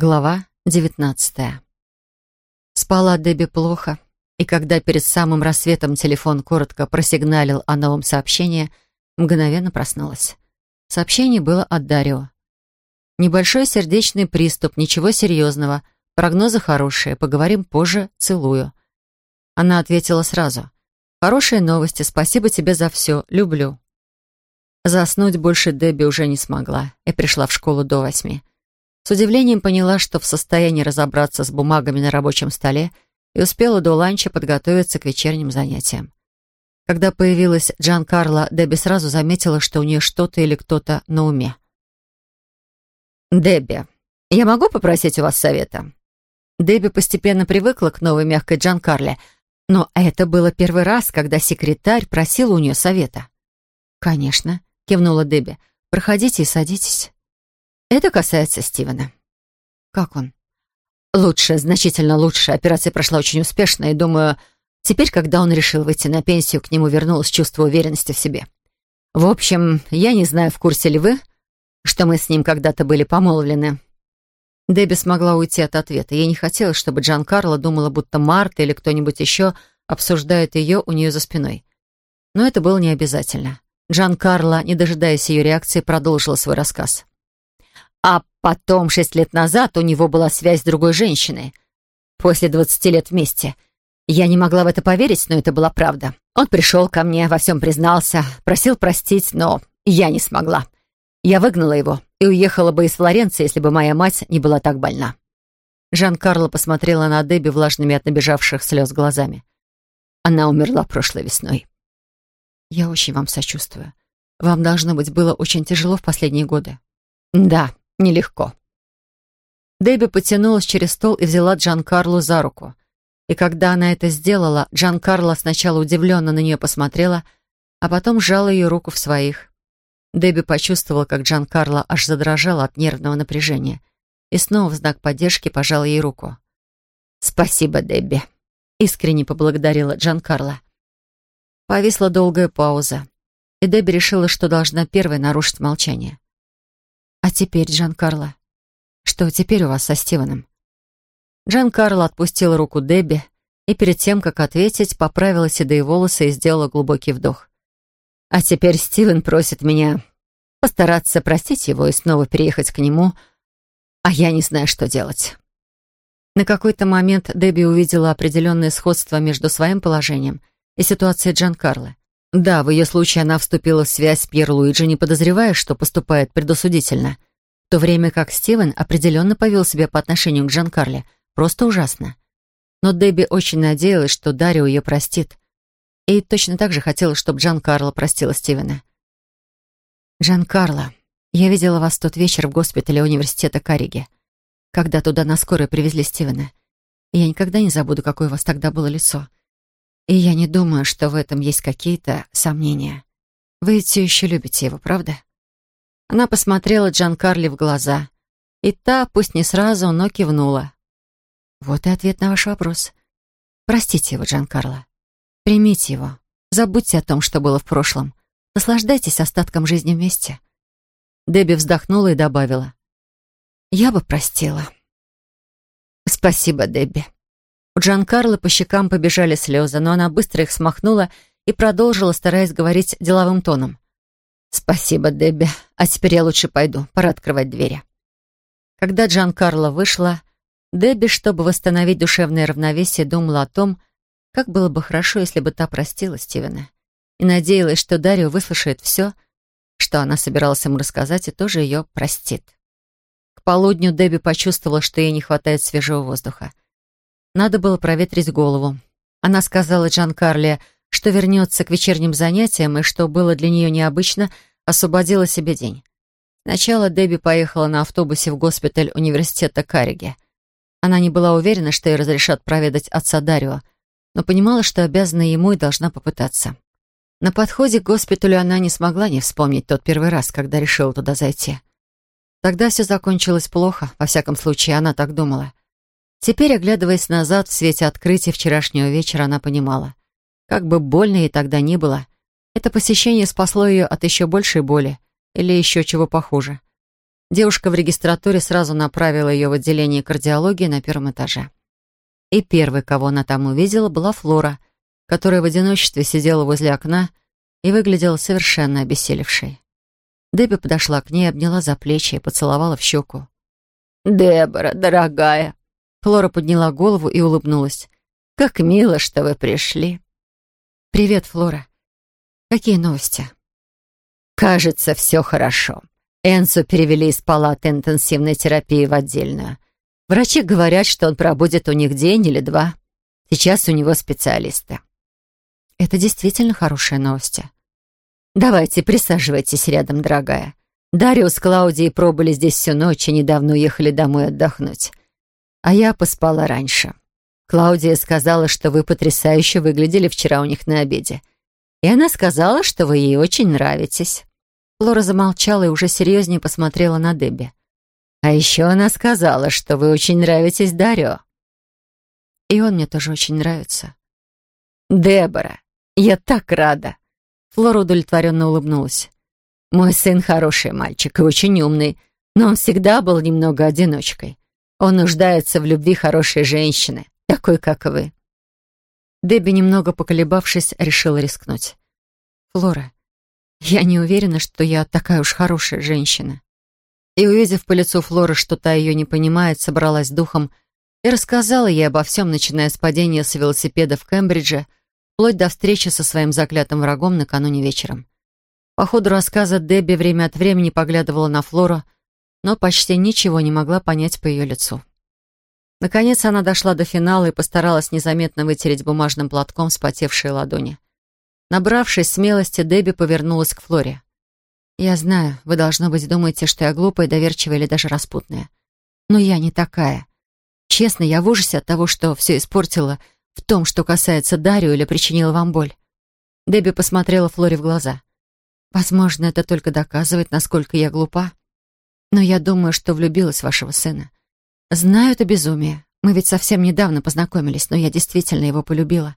Глава девятнадцатая. Спала Дебби плохо, и когда перед самым рассветом телефон коротко просигналил о новом сообщении, мгновенно проснулась. Сообщение было от Дарио. «Небольшой сердечный приступ, ничего серьезного, прогнозы хорошие, поговорим позже, целую». Она ответила сразу. «Хорошие новости, спасибо тебе за все, люблю». Заснуть больше Дебби уже не смогла и пришла в школу до восьми. С удивлением поняла, что в состоянии разобраться с бумагами на рабочем столе и успела до ланча подготовиться к вечерним занятиям. Когда появилась Джан Карла, Дебби сразу заметила, что у нее что-то или кто-то на уме. «Дебби, я могу попросить у вас совета?» Дебби постепенно привыкла к новой мягкой Джан Карле, но это было первый раз, когда секретарь просил у нее совета. «Конечно», — кивнула Дебби. «Проходите и садитесь». Это касается Стивена. Как он? Лучше, значительно лучше. Операция прошла очень успешно, и, думаю, теперь, когда он решил выйти на пенсию, к нему вернулось чувство уверенности в себе. В общем, я не знаю, в курсе ли вы, что мы с ним когда-то были помолвлены. Дебби смогла уйти от ответа. Ей не хотелось, чтобы Джан Карло думала, будто Марта или кто-нибудь еще обсуждает ее у нее за спиной. Но это было не обязательно. Джан Карло, не дожидаясь ее реакции, продолжила свой рассказ. А потом, шесть лет назад, у него была связь с другой женщиной. После двадцати лет вместе. Я не могла в это поверить, но это была правда. Он пришел ко мне, во всем признался, просил простить, но я не смогла. Я выгнала его и уехала бы из Флоренции, если бы моя мать не была так больна. Жан-Карло посмотрела на Дебби влажными от набежавших слез глазами. Она умерла прошлой весной. «Я очень вам сочувствую. Вам, должно быть, было очень тяжело в последние годы». «Да, нелегко. Дебби потянулась через стол и взяла Джан Карлу за руку. И когда она это сделала, Джан Карла сначала удивленно на нее посмотрела, а потом сжала ее руку в своих. Дебби почувствовала, как Джан Карла аж задрожала от нервного напряжения и снова в знак поддержки пожала ей руку. «Спасибо, Дебби», — искренне поблагодарила Джан Карла. Повисла долгая пауза, и Дебби решила, что должна первой нарушить молчание. «А теперь, Джан Карло, что теперь у вас со Стивеном?» Джан Карло отпустила руку Дебби и перед тем, как ответить, поправила седые волосы и сделала глубокий вдох. «А теперь Стивен просит меня постараться простить его и снова переехать к нему, а я не знаю, что делать». На какой-то момент Дебби увидела определенное сходство между своим положением и ситуацией Джан Карло. Да, в ее случае она вступила в связь с Пьер Луиджи, не подозревая, что поступает предосудительно. В то время как Стивен определенно повел себя по отношению к Жан Карле просто ужасно. Но Дебби очень надеялась, что Дарио ее простит. И точно так же хотела, чтобы Джан Карло простила Стивена. «Джан Карло, я видела вас тот вечер в госпитале университета Кариги, когда туда на скорой привезли Стивена. я никогда не забуду, какое у вас тогда было лицо. И я не думаю, что в этом есть какие-то сомнения. Вы все еще любите его, правда? Она посмотрела Джан Карли в глаза. И та, пусть не сразу, но кивнула. Вот и ответ на ваш вопрос. Простите его, Джан Карло. Примите его. Забудьте о том, что было в прошлом. Наслаждайтесь остатком жизни вместе. Дебби вздохнула и добавила. Я бы простила. Спасибо, Дебби. У Джан Карло по щекам побежали слезы, но она быстро их смахнула и продолжила, стараясь говорить деловым тоном. «Спасибо, Дебби. А теперь я лучше пойду. Пора открывать двери». Когда Джан Карло вышла, Дебби, чтобы восстановить душевное равновесие, думала о том, как было бы хорошо, если бы та простила Стивена, и надеялась, что Дарио выслушает все, что она собиралась ему рассказать, и тоже ее простит. К полудню Дебби почувствовала, что ей не хватает свежего воздуха. Надо было проветрить голову. Она сказала Джан Карле, что вернется к вечерним занятиям и, что было для нее необычно, освободила себе день. Сначала Дебби поехала на автобусе в госпиталь университета Карриге. Она не была уверена, что ей разрешат проведать отца Дарио, но понимала, что обязана ему и должна попытаться. На подходе к госпиталю она не смогла не вспомнить тот первый раз, когда решила туда зайти. Тогда все закончилось плохо, во всяком случае, она так думала. Теперь, оглядываясь назад в свете открытия вчерашнего вечера, она понимала, как бы больно ей тогда ни было, это посещение спасло ее от еще большей боли или еще чего похуже. Девушка в регистратуре сразу направила ее в отделение кардиологии на первом этаже. И первой, кого она там увидела, была Флора, которая в одиночестве сидела возле окна и выглядела совершенно обессилевшей. Дебби подошла к ней, обняла за плечи и поцеловала в щеку. «Дебора, дорогая!» Флора подняла голову и улыбнулась. «Как мило, что вы пришли!» «Привет, Флора. Какие новости?» «Кажется, все хорошо. Энсу перевели из палаты интенсивной терапии в отдельную. Врачи говорят, что он пробудет у них день или два. Сейчас у него специалисты». «Это действительно хорошие новости». «Давайте, присаживайтесь рядом, дорогая. Дариус с Клаудией пробыли здесь всю ночь и недавно уехали домой отдохнуть. А я поспала раньше. Клаудия сказала, что вы потрясающе выглядели вчера у них на обеде. И она сказала, что вы ей очень нравитесь». Лора замолчала и уже серьезнее посмотрела на Дебби. «А еще она сказала, что вы очень нравитесь Дарио». «И он мне тоже очень нравится». «Дебора, я так рада!» Флора удовлетворенно улыбнулась. «Мой сын хороший мальчик и очень умный, но он всегда был немного одиночкой. Он нуждается в любви хорошей женщины, такой, как вы». Дебби, немного поколебавшись, решила рискнуть. «Флора, я не уверена, что я такая уж хорошая женщина». И, увидев по лицу Флоры, что та ее не понимает, собралась духом и рассказала ей обо всем, начиная с падения с велосипеда в Кембридже, вплоть до встречи со своим заклятым врагом накануне вечером. По ходу рассказа Дебби время от времени поглядывала на Флору, но почти ничего не могла понять по ее лицу. Наконец она дошла до финала и постаралась незаметно вытереть бумажным платком вспотевшие ладони. Набравшись смелости, Дебби повернулась к Флоре. «Я знаю, вы, должно быть, думаете, что я глупая, доверчивая или даже распутная. Но я не такая. Честно, я в ужасе от того, что все испортила в том, что касается Дарью или причинила вам боль». Дебби посмотрела Флоре в глаза. «Возможно, это только доказывает, насколько я глупа. Но я думаю, что влюбилась в вашего сына. Знаю это безумие. Мы ведь совсем недавно познакомились, но я действительно его полюбила.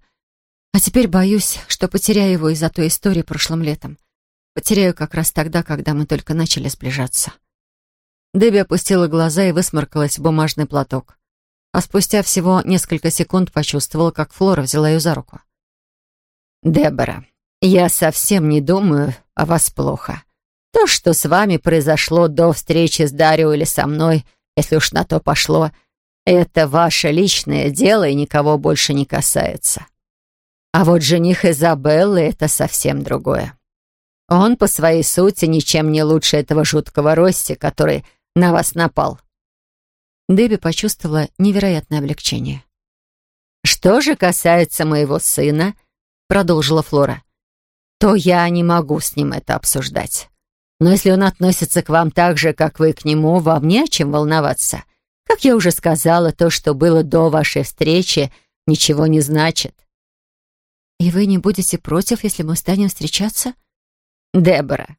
А теперь боюсь, что потеряю его из-за той истории прошлым летом. Потеряю как раз тогда, когда мы только начали сближаться. Дебби опустила глаза и высморкалась в бумажный платок. А спустя всего несколько секунд почувствовала, как Флора взяла ее за руку. «Дебора, я совсем не думаю о вас плохо. То, что с вами произошло до встречи с Дарио или со мной, если уж на то пошло, это ваше личное дело и никого больше не касается. А вот жених Изабеллы — это совсем другое. Он по своей сути ничем не лучше этого жуткого Рости, который на вас напал». Дебби почувствовала невероятное облегчение. «Что же касается моего сына», — продолжила Флора, «то я не могу с ним это обсуждать. Но если он относится к вам так же, как вы к нему, вам не о чем волноваться. Как я уже сказала, то, что было до вашей встречи, ничего не значит. «И вы не будете против, если мы станем встречаться?» «Дебора,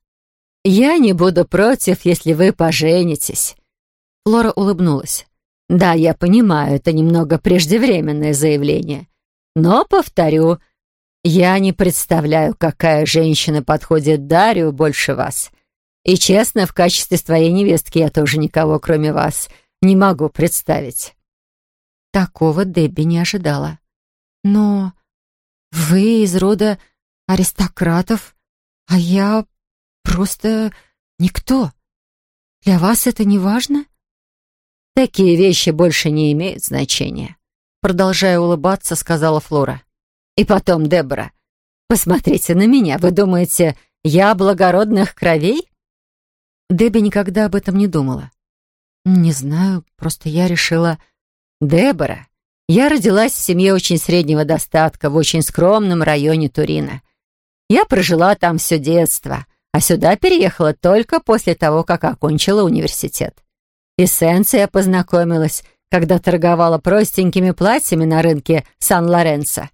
я не буду против, если вы поженитесь». Флора улыбнулась. «Да, я понимаю, это немного преждевременное заявление. Но, повторю, я не представляю, какая женщина подходит Дарью больше вас. И честно, в качестве своей невестки я тоже никого, кроме вас, не могу представить». Такого Дебби не ожидала. «Но вы из рода аристократов, а я просто никто. Для вас это не важно?» «Такие вещи больше не имеют значения», продолжая улыбаться, сказала Флора. «И потом, Дебора, посмотрите на меня. Вы думаете, я благородных кровей?» Дебби никогда об этом не думала. «Не знаю, просто я решила...» «Дебора, я родилась в семье очень среднего достатка в очень скромном районе Турина. Я прожила там все детство, а сюда переехала только после того, как окончила университет. И познакомилась, когда торговала простенькими платьями на рынке Сан-Лоренцо.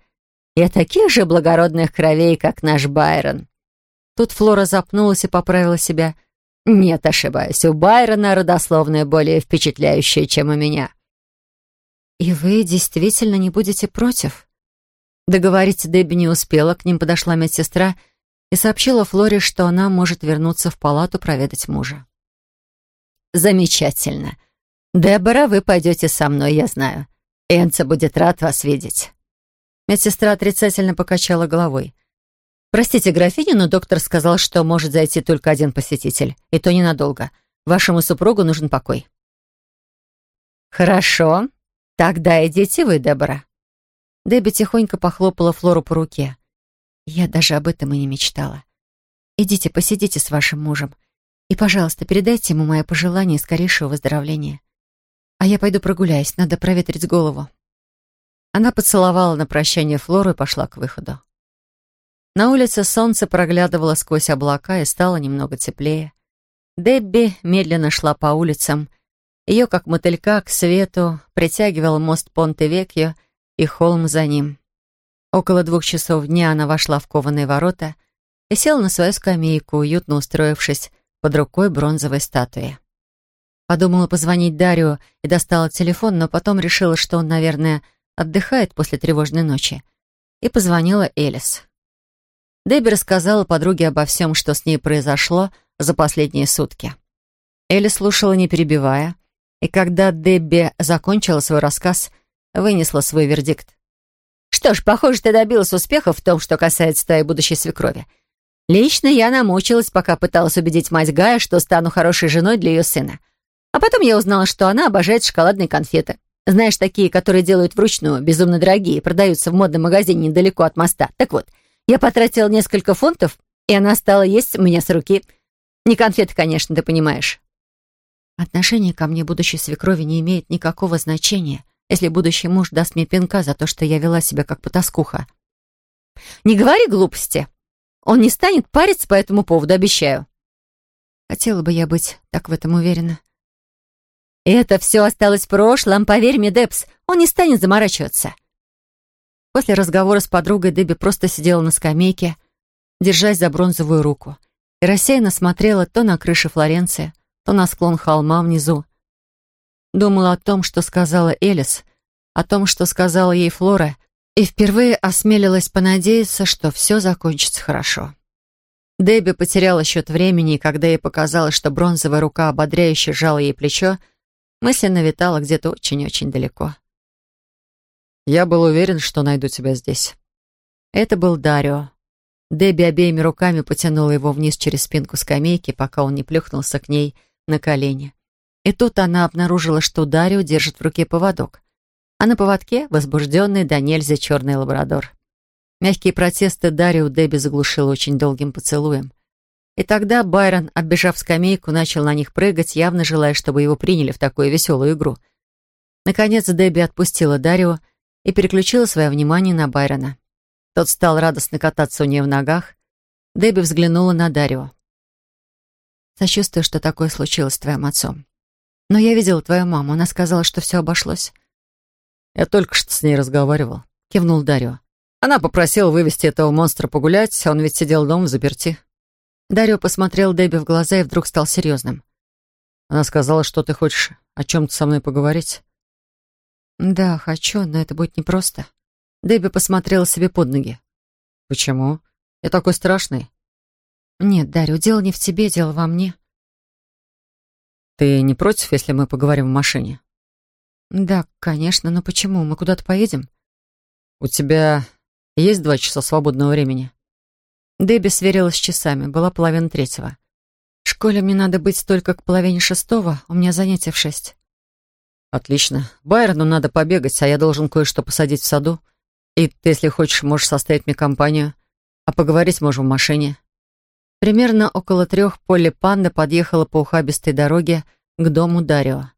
Я таких же благородных кровей, как наш Байрон». Тут Флора запнулась и поправила себя – нет, ошибаюсь, у Байрона родословная более впечатляющая, чем у меня. И вы действительно не будете против? Договорить Дебби не успела, к ним подошла медсестра и сообщила Флоре, что она может вернуться в палату проведать мужа. замечательно. Дебора, вы пойдете со мной, я знаю. Энца будет рад вас видеть». Медсестра отрицательно покачала головой. «Простите, графиня, но доктор сказал, что может зайти только один посетитель, и то ненадолго. Вашему супругу нужен покой». «Хорошо. Тогда идите вы, Дебора». Дебби тихонько похлопала Флору по руке. «Я даже об этом и не мечтала. Идите, посидите с вашим мужем. И, пожалуйста, передайте ему мое пожелание скорейшего выздоровления. А я пойду прогуляюсь, надо проветрить голову». Она поцеловала на прощание Флору и пошла к выходу. На улице солнце проглядывало сквозь облака и стало немного теплее. Дебби медленно шла по улицам. Ее, как мотылька, к свету притягивал мост Понте-Векьо и холм за ним. Около двух часов дня она вошла в кованые ворота и села на свою скамейку, уютно устроившись под рукой бронзовой статуи. Подумала позвонить Дарио и достала телефон, но потом решила, что он, наверное, отдыхает после тревожной ночи, и позвонила Элис. Дебби рассказала подруге обо всем, что с ней произошло за последние сутки. Элли слушала, не перебивая, и когда Дебби закончила свой рассказ, вынесла свой вердикт. «Что ж, похоже, ты добилась успеха в том, что касается твоей будущей свекрови. Лично я намучилась, пока пыталась убедить мать Гая, что стану хорошей женой для ее сына. А потом я узнала, что она обожает шоколадные конфеты. Знаешь, такие, которые делают вручную, безумно дорогие, продаются в модном магазине недалеко от моста. Так вот, я потратила несколько фунтов, и она стала есть у меня с руки. Не конфеты, конечно, ты понимаешь. Отношение ко мне будущей свекрови не имеет никакого значения, если будущий муж даст мне пинка за то, что я вела себя как потаскуха. Не говори глупости. Он не станет париться по этому поводу, обещаю. Хотела бы я быть так в этом уверена. Это все осталось в прошлом, поверь мне, Депс, он не станет заморачиваться. После разговора с подругой Дебби просто сидела на скамейке, держась за бронзовую руку, и рассеянно смотрела то на крыши Флоренции, то на склон холма внизу. Думала о том, что сказала Элис, о том, что сказала ей Флора, и впервые осмелилась понадеяться, что все закончится хорошо. Дебби потеряла счет времени, и когда ей показалось, что бронзовая рука ободряюще сжала ей плечо, мысленно витала где-то очень-очень далеко. Я был уверен, что найду тебя здесь. Это был Дарио. Дебби обеими руками потянула его вниз через спинку скамейки, пока он не плюхнулся к ней на колени. И тут она обнаружила, что Дарио держит в руке поводок. А на поводке возбужденный до нельзя черный лабрадор. Мягкие протесты Дарио Дебби заглушил очень долгим поцелуем. И тогда Байрон, оббежав скамейку, начал на них прыгать, явно желая, чтобы его приняли в такую веселую игру. Наконец Дебби отпустила Дарио и переключила свое внимание на Байрона. Тот стал радостно кататься у нее в ногах. Дебби взглянула на Дарио. «Сочувствую, что такое случилось с твоим отцом. Но я видела твою маму, она сказала, что все обошлось». «Я только что с ней разговаривал», — кивнул Дарио. «Она попросила вывести этого монстра погулять, он ведь сидел дома в заперти». Дарио посмотрел Дебби в глаза и вдруг стал серьезным. «Она сказала, что ты хочешь о чем-то со мной поговорить». «Да, хочу, но это будет непросто». Дебби посмотрела себе под ноги. «Почему? Я такой страшный?» «Нет, Дарью, дело не в тебе, дело во мне». «Ты не против, если мы поговорим в машине?» «Да, конечно, но почему? Мы куда-то поедем?» «У тебя есть два часа свободного времени?» Дебби сверилась с часами, была половина третьего. «В школе мне надо быть только к половине шестого, у меня занятия в шесть». «Отлично. Байрону надо побегать, а я должен кое-что посадить в саду. И ты, если хочешь, можешь составить мне компанию. А поговорить можем в машине». Примерно около трех Полли Панда подъехала по ухабистой дороге к дому Дарио.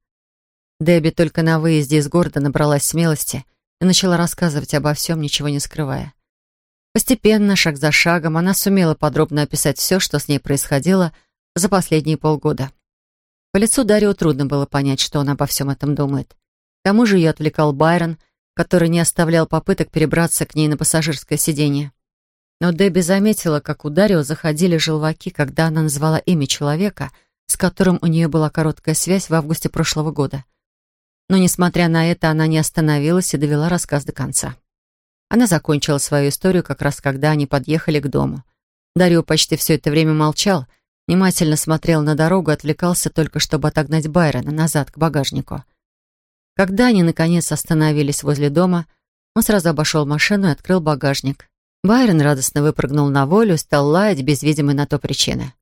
Дебби только на выезде из города набралась смелости и начала рассказывать обо всем, ничего не скрывая. Постепенно, шаг за шагом, она сумела подробно описать все, что с ней происходило за последние полгода. По лицу Дарио трудно было понять, что он обо всем этом думает. К тому же ее отвлекал Байрон, который не оставлял попыток перебраться к ней на пассажирское сиденье. Но Дебби заметила, как у Дарио заходили желваки, когда она назвала имя человека, с которым у нее была короткая связь в августе прошлого года. Но, несмотря на это, она не остановилась и довела рассказ до конца. Она закончила свою историю как раз когда они подъехали к дому. Дарио почти все это время молчал — Внимательно смотрел на дорогу, отвлекался только, чтобы отогнать Байрона назад к багажнику. Когда они, наконец, остановились возле дома, он сразу обошел машину и открыл багажник. Байрон радостно выпрыгнул на волю стал лаять без видимой на то причины.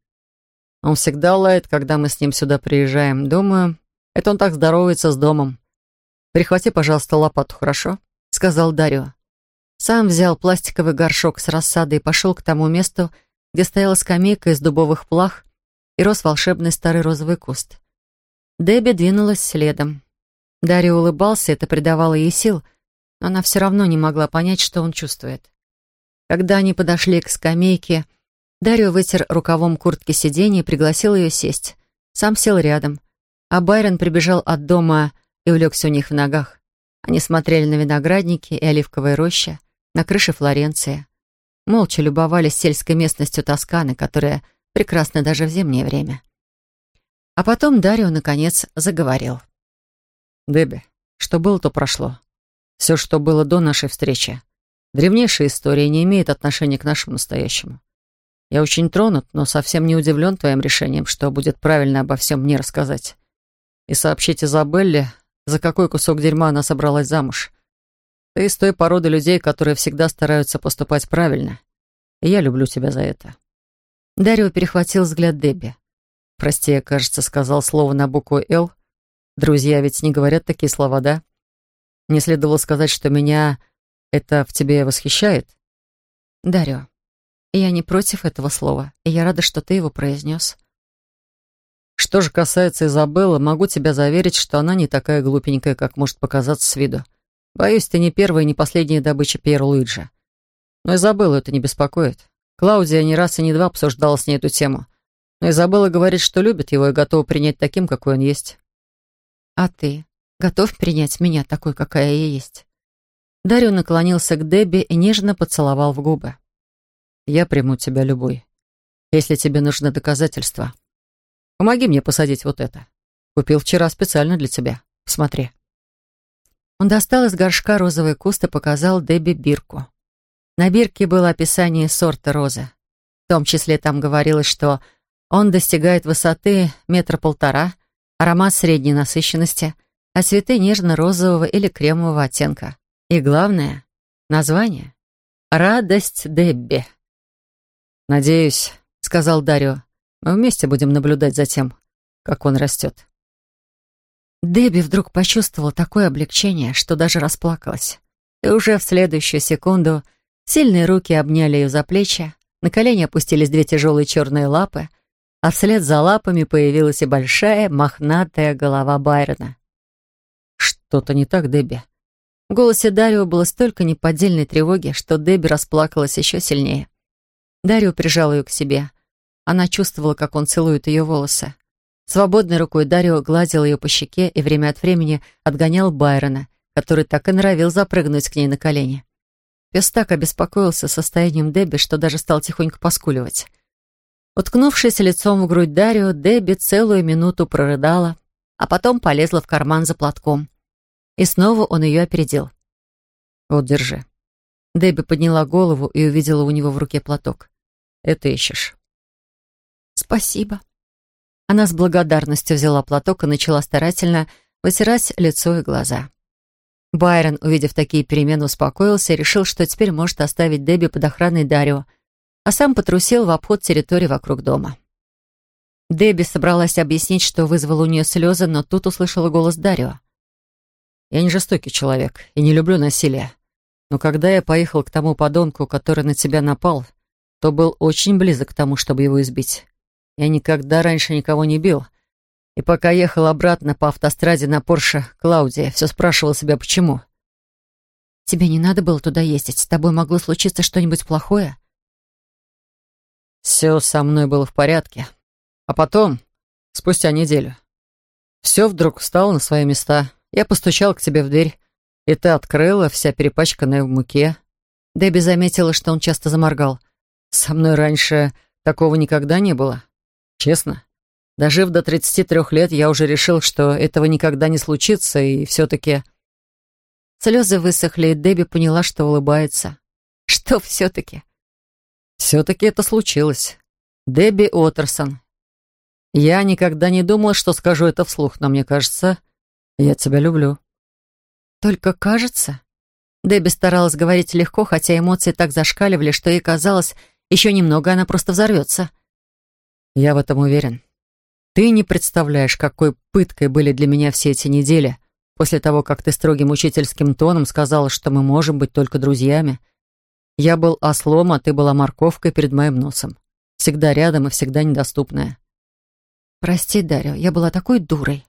«Он всегда лает, когда мы с ним сюда приезжаем. Думаю, это он так здоровается с домом. Прихвати, пожалуйста, лопату, хорошо?» — сказал Дарио. Сам взял пластиковый горшок с рассадой и пошел к тому месту, где стояла скамейка из дубовых плах и рос волшебный старый розовый куст. Дебби двинулась следом. Дарья улыбался, это придавало ей сил, но она все равно не могла понять, что он чувствует. Когда они подошли к скамейке, Дарио вытер рукавом куртки сиденья и пригласил ее сесть. Сам сел рядом, а Байрон прибежал от дома и улегся у них в ногах. Они смотрели на виноградники и оливковые рощи, на крыше Флоренции. Молча любовались сельской местностью Тосканы, которая прекрасна даже в зимнее время. А потом Дарио, наконец, заговорил. «Дебби, что было, то прошло. Все, что было до нашей встречи. Древнейшая история не имеет отношения к нашему настоящему. Я очень тронут, но совсем не удивлен твоим решением, что будет правильно обо всем мне рассказать. И сообщить Изабелле, за какой кусок дерьма она собралась замуж. Ты из той породы людей, которые всегда стараются поступать правильно. И я люблю тебя за это». Дарио перехватил взгляд Дебби. «Прости, я, кажется, сказал слово на букву «Л». Друзья ведь не говорят такие слова, да? Не следовало сказать, что меня это в тебе восхищает?» «Дарио, я не против этого слова, и я рада, что ты его произнес». «Что же касается Изабеллы, могу тебя заверить, что она не такая глупенькая, как может показаться с виду. Боюсь, ты не первая и не последняя добыча Пьера Луиджи. Но Изабеллу это не беспокоит. Клаудия не раз и не два обсуждала с ней эту тему. Но Изабелла говорит, что любит его и готова принять таким, какой он есть. «А ты готов принять меня такой, какая я есть?» Дарью наклонился к Дебби и нежно поцеловал в губы. «Я приму тебя любой, если тебе нужны доказательства. Помоги мне посадить вот это. Купил вчера специально для тебя. Смотри». Он достал из горшка розовый куст и показал Дебби бирку. На бирке было описание сорта розы. В том числе там говорилось, что он достигает высоты метра полтора, аромат средней насыщенности, а цветы нежно-розового или кремового оттенка. И главное — название. «Радость Дебби». «Надеюсь», — сказал Дарио, — «мы вместе будем наблюдать за тем, как он растет». Дебби вдруг почувствовала такое облегчение, что даже расплакалась. И уже в следующую секунду сильные руки обняли ее за плечи, на колени опустились две тяжелые черные лапы, а вслед за лапами появилась и большая мохнатая голова Байрона. «Что-то не так, Дебби?» В голосе Дарио было столько неподдельной тревоги, что Дебби расплакалась еще сильнее. Дарио прижал ее к себе. Она чувствовала, как он целует ее волосы. Свободной рукой Дарио гладил ее по щеке и время от времени отгонял Байрона, который так и норовил запрыгнуть к ней на колени. Пес так обеспокоился состоянием Дебби, что даже стал тихонько поскуливать. Уткнувшись лицом в грудь Дарио, Дебби целую минуту прорыдала, а потом полезла в карман за платком. И снова он ее опередил. «Вот, держи». Дебби подняла голову и увидела у него в руке платок. «Это ищешь». «Спасибо». Она с благодарностью взяла платок и начала старательно вытирать лицо и глаза. Байрон, увидев такие перемены, успокоился и решил, что теперь может оставить Дебби под охраной Дарио, а сам потрусил в обход территории вокруг дома. Дебби собралась объяснить, что вызвало у нее слезы, но тут услышала голос Дарио. «Я не жестокий человек и не люблю насилия. Но когда я поехал к тому подонку, который на тебя напал, то был очень близок к тому, чтобы его избить. Я никогда раньше никого не бил. И пока ехал обратно по автостраде на Порше Клаудия, все спрашивал себя, почему». «Тебе не надо было туда ездить. С тобой могло случиться что-нибудь плохое?» Все со мной было в порядке. А потом, спустя неделю, все вдруг встало на свои места. Я постучал к тебе в дверь, и ты открыла, вся перепачканная в муке. Дебби заметила, что он часто заморгал. Со мной раньше такого никогда не было. Честно. Дожив до 33 лет, я уже решил, что этого никогда не случится, и все-таки... Слезы высохли, и Дебби поняла, что улыбается. Что все-таки? Все-таки это случилось. Дебби Отерсон. Я никогда не думал, что скажу это вслух, но мне кажется, я тебя люблю. Только кажется? Дебби старалась говорить легко, хотя эмоции так зашкаливали, что ей казалось, еще немного она просто взорвется. Я в этом уверен. Ты не представляешь, какой пыткой были для меня все эти недели, после того, как ты строгим учительским тоном сказала, что мы можем быть только друзьями. Я был ослом, а ты была морковкой перед моим носом. Всегда рядом и всегда недоступная. Прости, Дарья, я была такой дурой.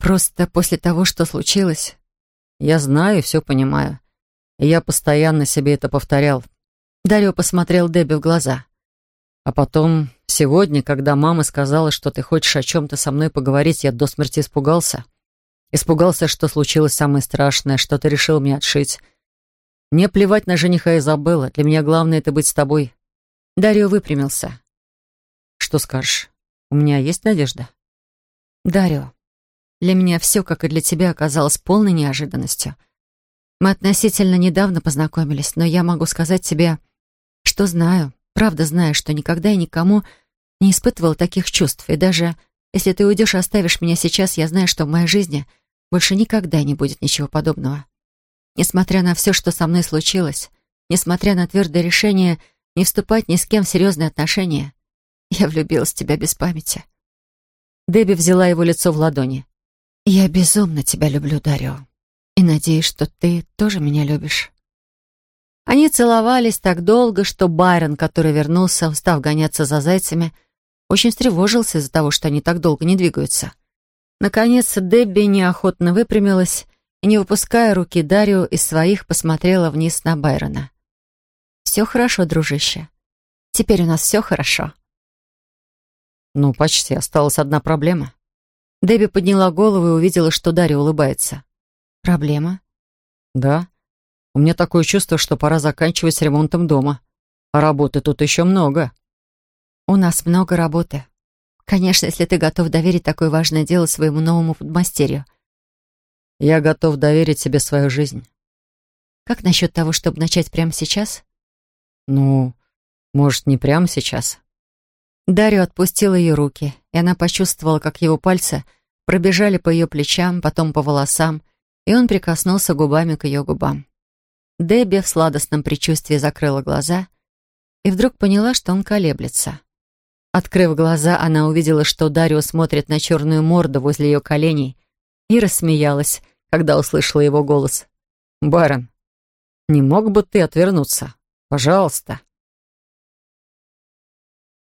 Просто после того, что случилось... Я знаю и все понимаю. И я постоянно себе это повторял. Дарья посмотрел Дебби в глаза. А потом, сегодня, когда мама сказала, что ты хочешь о чем-то со мной поговорить, я до смерти испугался. Испугался, что случилось самое страшное, что ты решил мне отшить. Мне плевать на жениха Изабелла. Для меня главное — это быть с тобой. Дарио выпрямился. Что скажешь? У меня есть надежда? Дарио, для меня все, как и для тебя, оказалось полной неожиданностью. Мы относительно недавно познакомились, но я могу сказать тебе, что знаю, правда знаю, что никогда и никому не испытывал таких чувств. И даже если ты уйдешь и оставишь меня сейчас, я знаю, что в моей жизни больше никогда не будет ничего подобного. Несмотря на все, что со мной случилось, несмотря на твердое решение не вступать ни с кем в серьезные отношения, я влюбилась в тебя без памяти. Дебби взяла его лицо в ладони. «Я безумно тебя люблю, Дарио, и надеюсь, что ты тоже меня любишь». Они целовались так долго, что Байрон, который вернулся, устав гоняться за зайцами, очень встревожился из-за того, что они так долго не двигаются. Наконец, Дебби неохотно выпрямилась и, не выпуская руки Дарью из своих, посмотрела вниз на Байрона. «Все хорошо, дружище. Теперь у нас все хорошо». «Ну, почти. Осталась одна проблема». Дебби подняла голову и увидела, что Дарья улыбается. «Проблема?» «Да. У меня такое чувство, что пора заканчивать с ремонтом дома. А работы тут еще много». «У нас много работы. Конечно, если ты готов доверить такое важное дело своему новому подмастерью. Я готов доверить тебе свою жизнь. Как насчет того, чтобы начать прямо сейчас? Ну, может, не прямо сейчас. Дарью отпустил ее руки, и она почувствовала, как его пальцы пробежали по ее плечам, потом по волосам, и он прикоснулся губами к ее губам. Дебби в сладостном предчувствии закрыла глаза и вдруг поняла, что он колеблется. Открыв глаза, она увидела, что Дарио смотрит на черную морду возле ее коленей и рассмеялась, когда услышала его голос. «Барон, не мог бы ты отвернуться? Пожалуйста».